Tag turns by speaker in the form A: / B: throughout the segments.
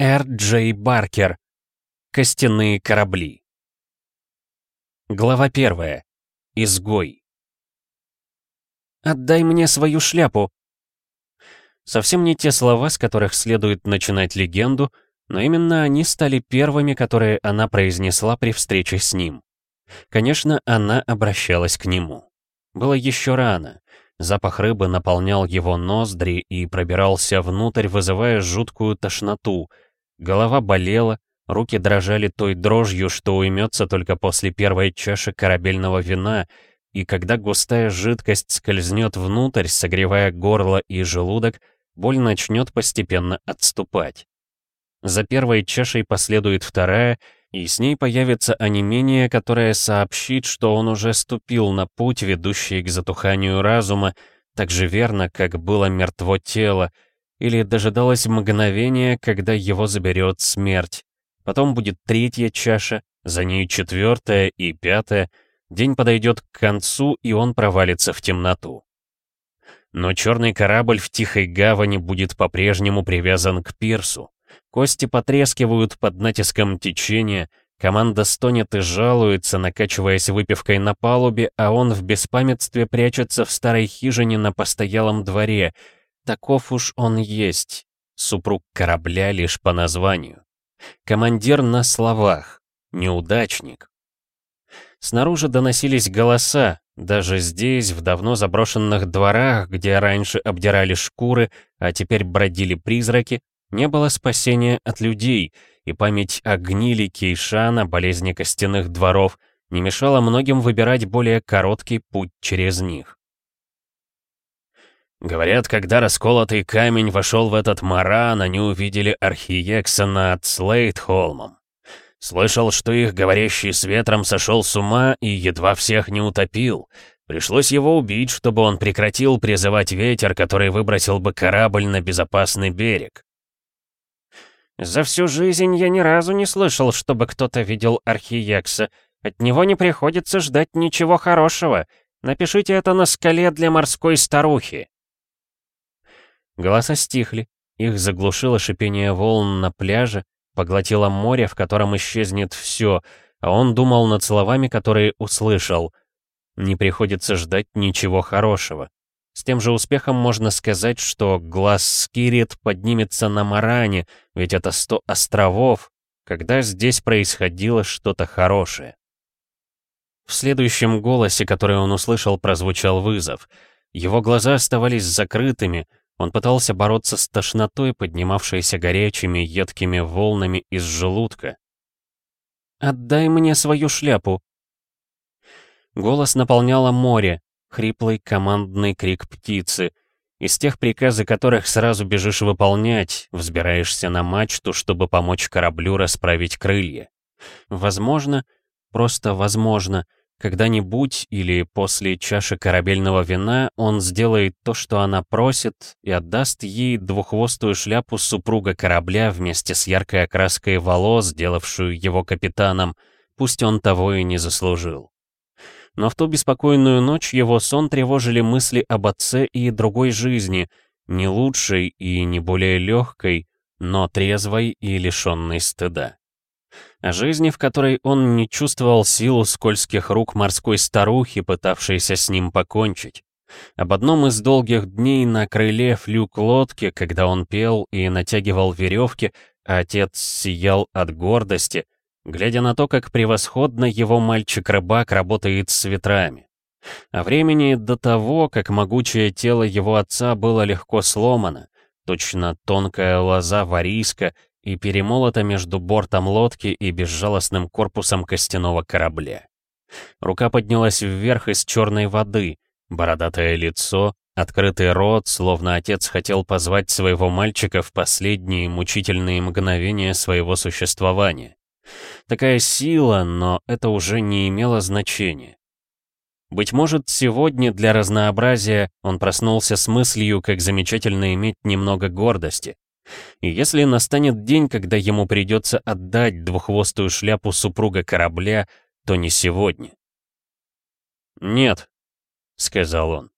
A: Р. Джей Баркер. Костяные корабли. Глава первая. Изгой. «Отдай мне свою шляпу!» Совсем не те слова, с которых следует начинать легенду, но именно они стали первыми, которые она произнесла при встрече с ним. Конечно, она обращалась к нему. Было еще рано. Запах рыбы наполнял его ноздри и пробирался внутрь, вызывая жуткую тошноту. Голова болела, руки дрожали той дрожью, что уймется только после первой чаши корабельного вина, и когда густая жидкость скользнет внутрь, согревая горло и желудок, боль начнет постепенно отступать. За первой чашей последует вторая, и с ней появится онемение, которое сообщит, что он уже ступил на путь, ведущий к затуханию разума, так же верно, как было мертво тело, или дожидалось мгновения, когда его заберет смерть. Потом будет третья чаша, за ней четвертая и пятая. День подойдет к концу, и он провалится в темноту. Но черный корабль в тихой гавани будет по-прежнему привязан к пирсу. Кости потрескивают под натиском течения, команда стонет и жалуется, накачиваясь выпивкой на палубе, а он в беспамятстве прячется в старой хижине на постоялом дворе. Таков уж он есть, супруг корабля лишь по названию. Командир на словах, неудачник. Снаружи доносились голоса, даже здесь, в давно заброшенных дворах, где раньше обдирали шкуры, а теперь бродили призраки, не было спасения от людей, и память о гнили Кейшана, болезни костяных дворов, не мешала многим выбирать более короткий путь через них. Говорят, когда расколотый камень вошел в этот маран, они увидели Архиекса над Слейтхолмом. Слышал, что их говорящий с ветром сошел с ума и едва всех не утопил. Пришлось его убить, чтобы он прекратил призывать ветер, который выбросил бы корабль на безопасный берег. За всю жизнь я ни разу не слышал, чтобы кто-то видел Архиекса. От него не приходится ждать ничего хорошего. Напишите это на скале для морской старухи. Голоса стихли. Их заглушило шипение волн на пляже, поглотило море, в котором исчезнет все, а он думал над словами, которые услышал. Не приходится ждать ничего хорошего. С тем же успехом можно сказать, что глаз Скирит поднимется на Маране, ведь это сто островов, когда здесь происходило что-то хорошее. В следующем голосе, который он услышал, прозвучал вызов. Его глаза оставались закрытыми, он пытался бороться с тошнотой, поднимавшейся горячими, едкими волнами из желудка. «Отдай мне свою шляпу!» Голос наполняло море, хриплый командный крик птицы, из тех приказы которых сразу бежишь выполнять, взбираешься на мачту, чтобы помочь кораблю расправить крылья. Возможно, просто возможно, когда-нибудь или после чаши корабельного вина он сделает то, что она просит, и отдаст ей двуххвостую шляпу супруга корабля вместе с яркой окраской волос, сделавшую его капитаном, пусть он того и не заслужил. Но в ту беспокойную ночь его сон тревожили мысли об отце и другой жизни, не лучшей и не более легкой, но трезвой и лишенной стыда. Жизни, в которой он не чувствовал силу скользких рук морской старухи, пытавшейся с ним покончить. Об одном из долгих дней на крыле флюк лодки, когда он пел и натягивал веревки, а отец сиял от гордости — глядя на то, как превосходно его мальчик-рыбак работает с ветрами. О времени до того, как могучее тело его отца было легко сломано, точно тонкая лоза варийска и перемолота между бортом лодки и безжалостным корпусом костяного корабля. Рука поднялась вверх из черной воды, бородатое лицо, открытый рот, словно отец хотел позвать своего мальчика в последние мучительные мгновения своего существования. Такая сила, но это уже не имело значения. Быть может, сегодня для разнообразия он проснулся с мыслью, как замечательно иметь немного гордости. И если настанет день, когда ему придется отдать двуххвостую шляпу супруга корабля, то не сегодня. «Нет», — сказал он.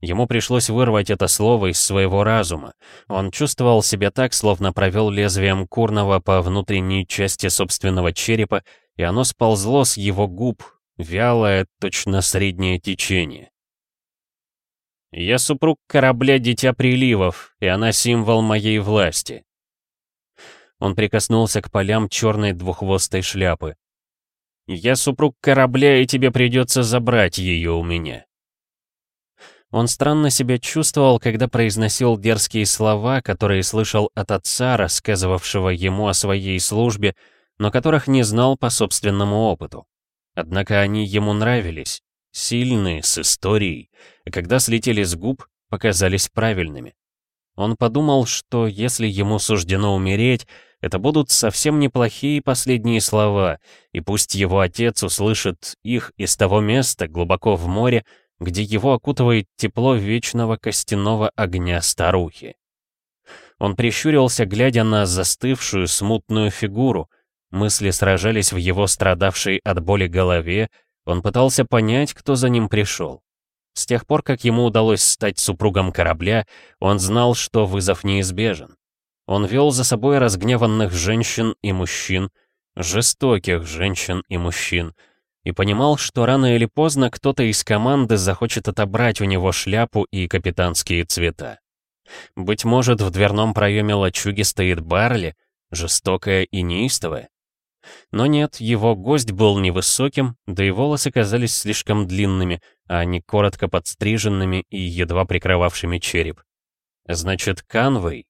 A: Ему пришлось вырвать это слово из своего разума. Он чувствовал себя так, словно провел лезвием курного по внутренней части собственного черепа, и оно сползло с его губ, вялое, точно среднее течение. «Я супруг корабля Дитя Приливов, и она символ моей власти». Он прикоснулся к полям черной двуххвостой шляпы. «Я супруг корабля, и тебе придется забрать ее у меня». Он странно себя чувствовал, когда произносил дерзкие слова, которые слышал от отца, рассказывавшего ему о своей службе, но которых не знал по собственному опыту. Однако они ему нравились, сильные, с историей, когда слетели с губ, показались правильными. Он подумал, что если ему суждено умереть, это будут совсем неплохие последние слова, и пусть его отец услышит их из того места, глубоко в море, где его окутывает тепло вечного костяного огня старухи. Он прищурился, глядя на застывшую смутную фигуру. Мысли сражались в его страдавшей от боли голове, он пытался понять, кто за ним пришел. С тех пор, как ему удалось стать супругом корабля, он знал, что вызов неизбежен. Он вел за собой разгневанных женщин и мужчин, жестоких женщин и мужчин — и понимал, что рано или поздно кто-то из команды захочет отобрать у него шляпу и капитанские цвета. Быть может, в дверном проеме лачуги стоит Барли, жестокая и неистовая? Но нет, его гость был невысоким, да и волосы казались слишком длинными, а не коротко подстриженными и едва прикрывавшими череп. Значит, Канвей?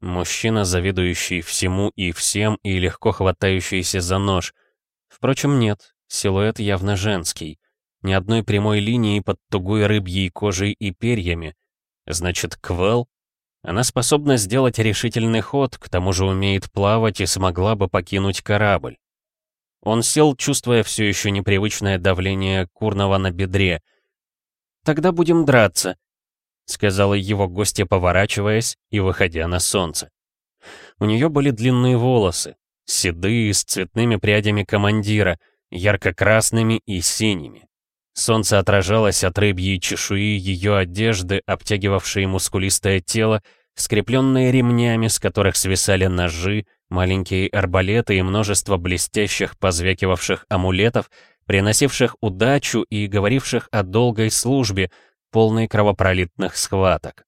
A: Мужчина, завидующий всему и всем и легко хватающийся за нож. Впрочем, нет, Силуэт явно женский. Ни одной прямой линии под тугой рыбьей кожей и перьями. Значит, Квел? Она способна сделать решительный ход, к тому же умеет плавать и смогла бы покинуть корабль. Он сел, чувствуя все еще непривычное давление курного на бедре. «Тогда будем драться», — сказала его гостья, поворачиваясь и выходя на солнце. У нее были длинные волосы, седые, с цветными прядями командира — ярко-красными и синими. Солнце отражалось от рыбьей чешуи ее одежды, обтягивавшей мускулистое тело, скрепленные ремнями, с которых свисали ножи, маленькие арбалеты и множество блестящих, позвякивавших амулетов, приносивших удачу и говоривших о долгой службе, полной кровопролитных схваток.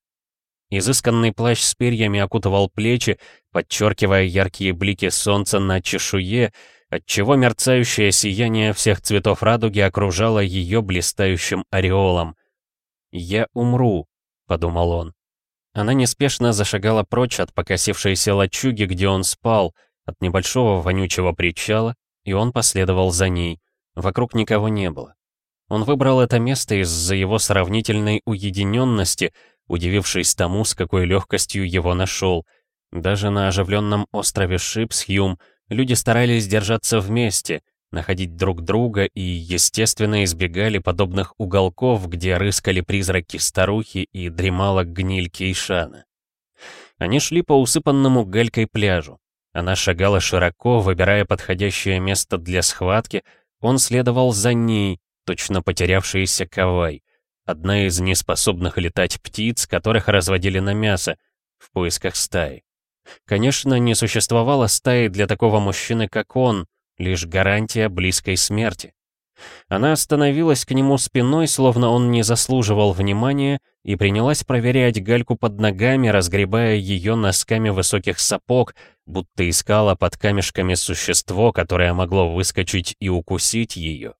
A: Изысканный плащ с перьями окутывал плечи, подчеркивая яркие блики солнца на чешуе, отчего мерцающее сияние всех цветов радуги окружало ее блистающим ореолом. «Я умру», — подумал он. Она неспешно зашагала прочь от покосившейся лачуги, где он спал, от небольшого вонючего причала, и он последовал за ней. Вокруг никого не было. Он выбрал это место из-за его сравнительной уединенности, удивившись тому, с какой легкостью его нашел. Даже на оживленном острове Шипсхьюм — Люди старались держаться вместе, находить друг друга и, естественно, избегали подобных уголков, где рыскали призраки старухи и дремала гниль Кейшана. Они шли по усыпанному галькой пляжу. Она шагала широко, выбирая подходящее место для схватки, он следовал за ней, точно потерявшийся кавай, одна из неспособных летать птиц, которых разводили на мясо, в поисках стаи. Конечно, не существовало стаи для такого мужчины, как он, лишь гарантия близкой смерти. Она остановилась к нему спиной, словно он не заслуживал внимания, и принялась проверять гальку под ногами, разгребая ее носками высоких сапог, будто искала под камешками существо, которое могло выскочить и укусить ее.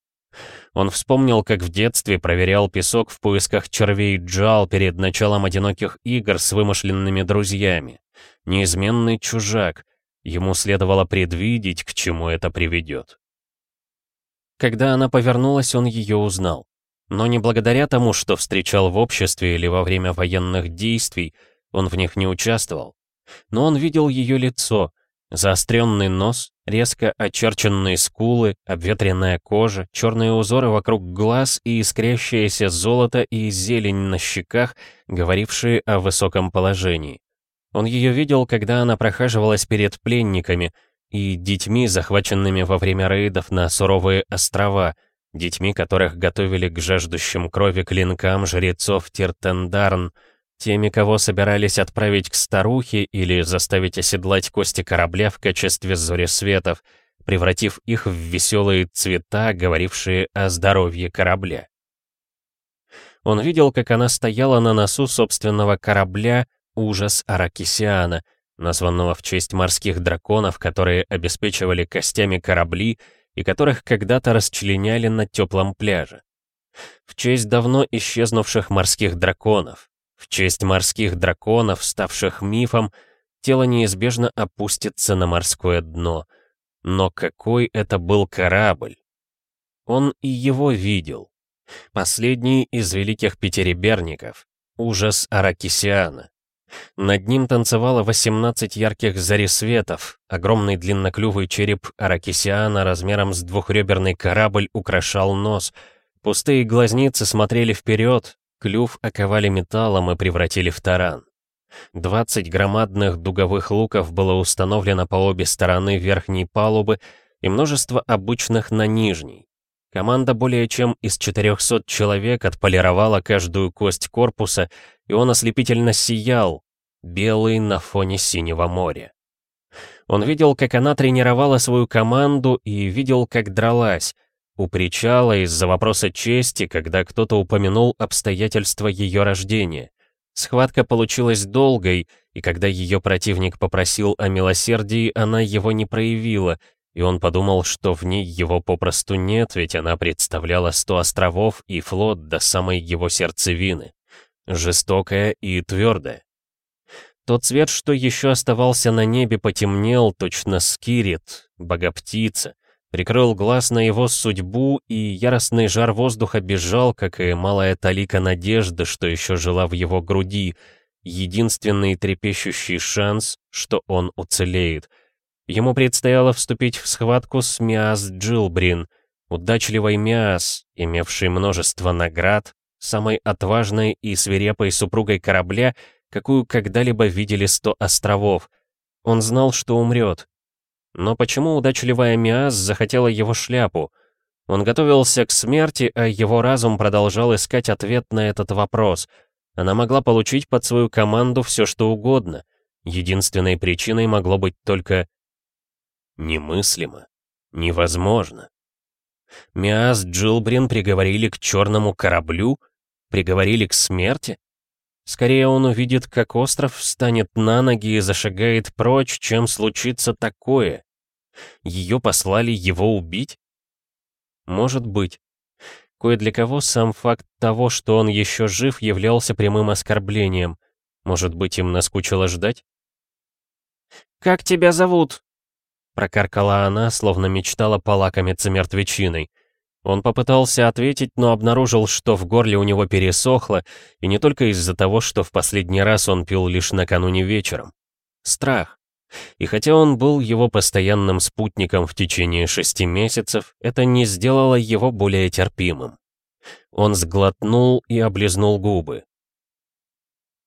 A: Он вспомнил, как в детстве проверял песок в поисках червей джал перед началом одиноких игр с вымышленными друзьями неизменный чужак. Ему следовало предвидеть, к чему это приведет. Когда она повернулась, он ее узнал. Но не благодаря тому, что встречал в обществе или во время военных действий, он в них не участвовал. Но он видел ее лицо, заостренный нос, резко очерченные скулы, обветренная кожа, черные узоры вокруг глаз и искрящееся золото и зелень на щеках, говорившие о высоком положении. Он ее видел, когда она прохаживалась перед пленниками и детьми, захваченными во время рейдов на суровые острова, детьми которых готовили к жаждущим крови клинкам жрецов Тиртендарн, теми, кого собирались отправить к старухе или заставить оседлать кости корабля в качестве зоресветов, превратив их в веселые цвета, говорившие о здоровье корабля. Он видел, как она стояла на носу собственного корабля «Ужас Аракисиана», названного в честь морских драконов, которые обеспечивали костями корабли и которых когда-то расчленяли на теплом пляже. В честь давно исчезнувших морских драконов, в честь морских драконов, ставших мифом, тело неизбежно опустится на морское дно. Но какой это был корабль? Он и его видел. Последний из великих пятереберников. Ужас Аракисиана. Над ним танцевало 18 ярких зарисветов, огромный длинноклювый череп Аракисиана размером с двухреберный корабль украшал нос, пустые глазницы смотрели вперед, клюв оковали металлом и превратили в таран. 20 громадных дуговых луков было установлено по обе стороны верхней палубы и множество обычных на нижней. Команда более чем из 400 человек отполировала каждую кость корпуса, и он ослепительно сиял, белый на фоне синего моря. Он видел, как она тренировала свою команду и видел, как дралась, у причала из-за вопроса чести, когда кто-то упомянул обстоятельства ее рождения. Схватка получилась долгой, и когда ее противник попросил о милосердии, она его не проявила, и он подумал, что в ней его попросту нет, ведь она представляла сто островов и флот до самой его сердцевины. Жестокая и твердая. Тот цвет, что еще оставался на небе, потемнел, точно скирит, богоптица, прикрыл глаз на его судьбу, и яростный жар воздуха бежал, как и малая талика надежды, что еще жила в его груди, единственный трепещущий шанс, что он уцелеет. Ему предстояло вступить в схватку с Миас Джилбрин, удачливой Миас, имевшей множество наград, самой отважной и свирепой супругой корабля, какую когда-либо видели сто островов. Он знал, что умрет. Но почему удачливая Миас захотела его шляпу? Он готовился к смерти, а его разум продолжал искать ответ на этот вопрос. Она могла получить под свою команду все, что угодно. Единственной причиной могло быть только... Немыслимо. Невозможно. Миас Джилбрин приговорили к черному кораблю? Приговорили к смерти? Скорее он увидит, как остров встанет на ноги и зашагает прочь, чем случится такое. Ее послали его убить? Может быть. Кое для кого сам факт того, что он еще жив, являлся прямым оскорблением. Может быть, им наскучило ждать? «Как тебя зовут?» Прокаркала она, словно мечтала полакомиться мертвечиной. Он попытался ответить, но обнаружил, что в горле у него пересохло, и не только из-за того, что в последний раз он пил лишь накануне вечером. Страх. И хотя он был его постоянным спутником в течение шести месяцев, это не сделало его более терпимым. Он сглотнул и облизнул губы.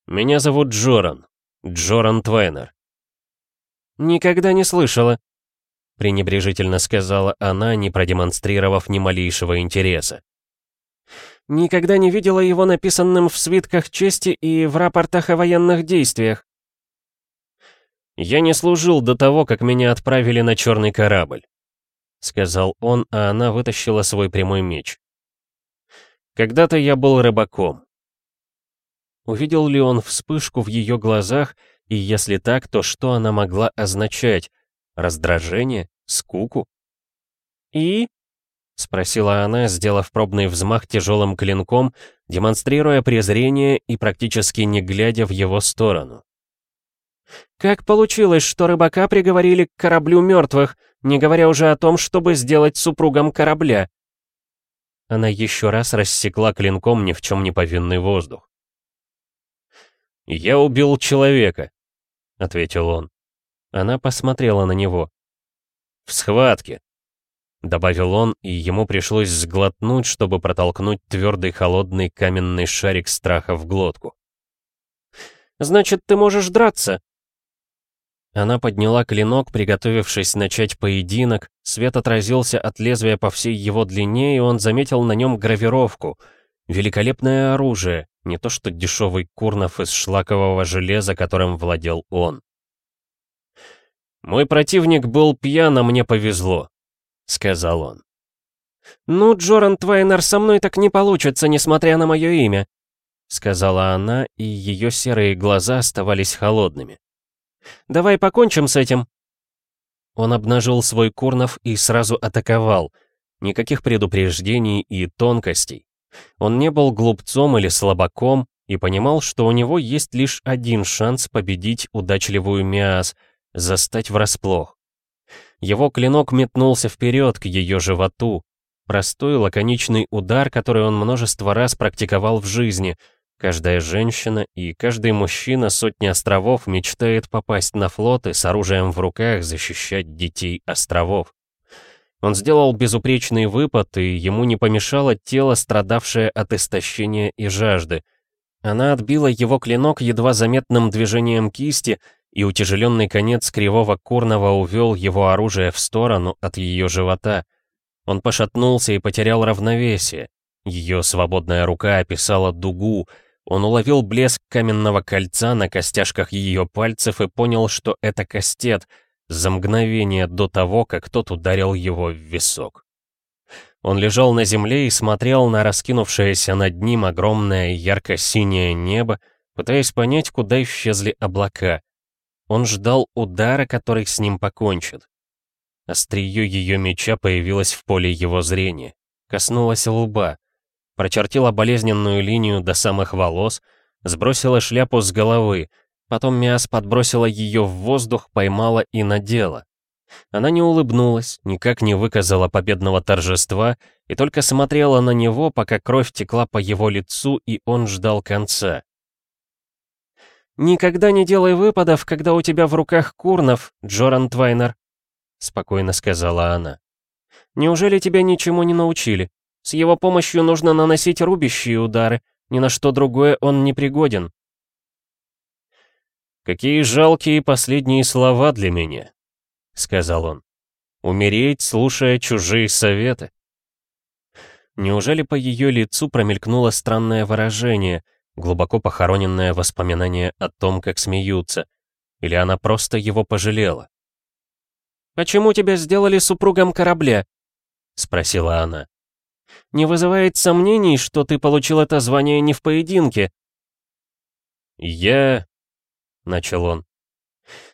A: «Меня зовут Джоран. Джоран Твайнер». «Никогда не слышала», пренебрежительно сказала она, не продемонстрировав ни малейшего интереса. «Никогда не видела его написанным в свитках чести и в рапортах о военных действиях». «Я не служил до того, как меня отправили на черный корабль», — сказал он, а она вытащила свой прямой меч. «Когда-то я был рыбаком». Увидел ли он вспышку в ее глазах, и если так, то что она могла означать, Раздражение? Скуку? «И?» — спросила она, сделав пробный взмах тяжелым клинком, демонстрируя презрение и практически не глядя в его сторону. «Как получилось, что рыбака приговорили к кораблю мертвых, не говоря уже о том, чтобы сделать супругом корабля?» Она еще раз рассекла клинком ни в чем не повинный воздух. «Я убил человека», — ответил он. Она посмотрела на него. «В схватке», — добавил он, и ему пришлось сглотнуть, чтобы протолкнуть твердый холодный каменный шарик страха в глотку. «Значит, ты можешь драться?» Она подняла клинок, приготовившись начать поединок, свет отразился от лезвия по всей его длине, и он заметил на нем гравировку. Великолепное оружие, не то что дешевый курнов из шлакового железа, которым владел он. «Мой противник был пьян, а мне повезло», — сказал он.
B: «Ну, Джоран Твайнер, со мной так не получится, несмотря на мое имя», — сказала она, и ее серые глаза оставались холодными. «Давай покончим с этим». Он обнажил свой курнов и сразу атаковал. Никаких предупреждений и тонкостей. Он не был глупцом или слабаком и понимал, что у него есть лишь один шанс победить удачливую Миас, застать врасплох. Его клинок метнулся вперед к ее животу. Простой лаконичный удар, который он множество раз практиковал в жизни — Каждая женщина и каждый мужчина сотни островов мечтает попасть на флот и с оружием в руках защищать детей островов. Он сделал безупречный выпад, и ему не помешало тело, страдавшее от истощения и жажды. Она отбила его клинок едва заметным движением кисти, и утяжеленный конец кривого курного увел его оружие в сторону от ее живота. Он пошатнулся и потерял равновесие. Ее свободная рука описала дугу, он уловил блеск каменного кольца на костяшках ее пальцев и понял, что это кастет, за мгновение до того, как тот ударил его в висок. Он лежал на земле и смотрел на раскинувшееся над ним огромное ярко-синее небо, пытаясь понять, куда исчезли облака. Он ждал удара, который с ним покончит. Острие ее меча появилось в поле его зрения, коснулось лба прочертила болезненную линию до самых волос, сбросила шляпу с головы, потом Миас подбросила ее в воздух, поймала и надела. Она не улыбнулась, никак не выказала победного торжества и только смотрела на него, пока кровь текла по его лицу, и он ждал конца. «Никогда не делай выпадов, когда у тебя в руках Курнов, Джоран Твайнер», — спокойно сказала она. «Неужели тебя ничему не научили? С его помощью нужно наносить рубящие удары, ни на что другое он не пригоден.
A: «Какие жалкие последние слова для меня», — сказал он. «Умереть, слушая чужие советы». Неужели по ее лицу промелькнуло странное выражение, глубоко похороненное воспоминание о том, как смеются? Или она просто его пожалела?
B: «Почему тебя сделали супругом корабля?» — спросила она. Не вызывает сомнений, что ты получил это звание не в поединке?»
A: «Я...» — начал он.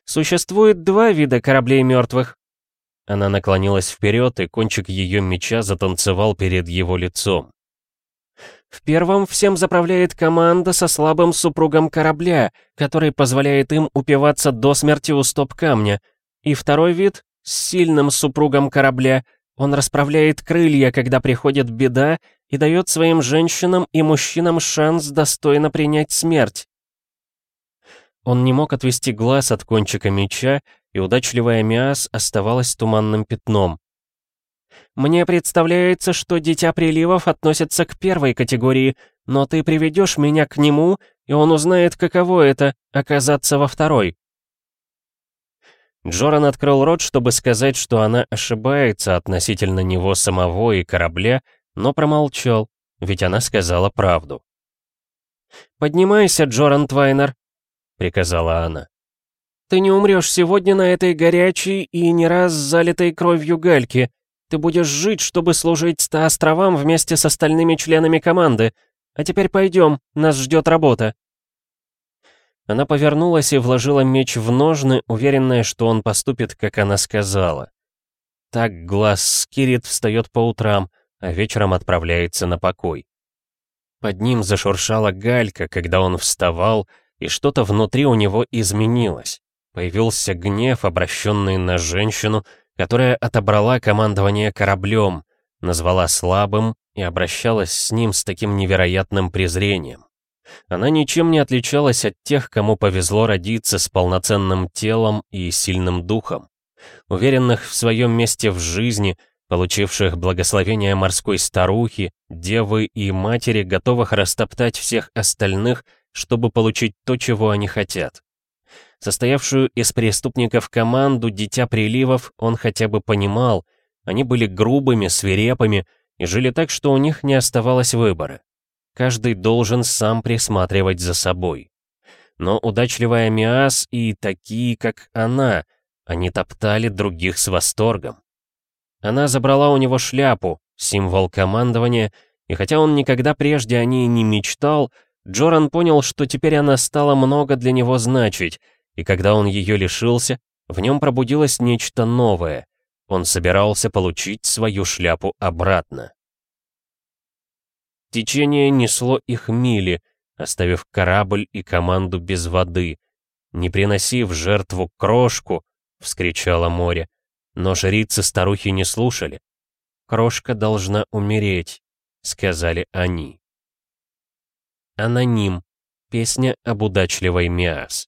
B: «Существует два вида кораблей мертвых».
A: Она наклонилась вперед, и кончик ее меча затанцевал перед его лицом.
B: В первом всем заправляет команда со слабым супругом корабля, который позволяет им упиваться до смерти у стоп-камня. И второй вид — с сильным супругом корабля, он расправляет крылья, когда приходит беда, и дает своим женщинам и мужчинам шанс достойно принять смерть.
A: Он не мог отвести глаз от кончика меча, и удачливая Миас оставалась туманным пятном.
B: «Мне представляется, что Дитя Приливов относится к первой категории, но ты приведешь меня к нему, и он узнает, каково это — оказаться во второй».
A: Джоран открыл рот, чтобы сказать, что она ошибается относительно него самого и корабля, но промолчал, ведь она сказала правду.
B: «Поднимайся, Джоран Твайнер», — приказала она. «Ты не умрешь сегодня на этой горячей и не раз залитой кровью гальке. Ты будешь жить, чтобы служить ста островам вместе с остальными членами команды. А теперь пойдем, нас ждет работа».
A: Она повернулась и вложила меч в ножны, уверенная, что он поступит, как она сказала. Так глаз Скирит встает по утрам, а вечером отправляется на покой. Под ним зашуршала галька, когда он вставал, и что-то внутри у него изменилось. Появился гнев, обращенный на женщину, которая отобрала командование кораблем, назвала слабым и обращалась с ним с таким невероятным презрением. Она ничем не отличалась от тех, кому повезло родиться с полноценным телом и сильным духом. Уверенных в своем месте в жизни, получивших благословение морской старухи, девы и матери, готовых растоптать всех остальных, чтобы получить то, чего они хотят.
B: Состоявшую из преступников команду «Дитя приливов» он хотя бы понимал, они были грубыми, свирепыми и жили так, что у них не оставалось выбора. Каждый должен сам присматривать за собой. Но удачливая Миас и такие, как она, они топтали других с восторгом. Она забрала у него шляпу, символ командования, и хотя он никогда прежде о ней не мечтал, Джоран понял, что теперь она стала много для него значить, и когда он ее лишился, в нем пробудилось нечто новое. Он собирался получить свою шляпу обратно. Течение несло их мили, оставив корабль и команду без воды. «Не приноси в жертву крошку!» — вскричало море. Но жрицы-старухи не слушали. «Крошка должна умереть», — сказали они. Аноним. Песня об удачливой Миас.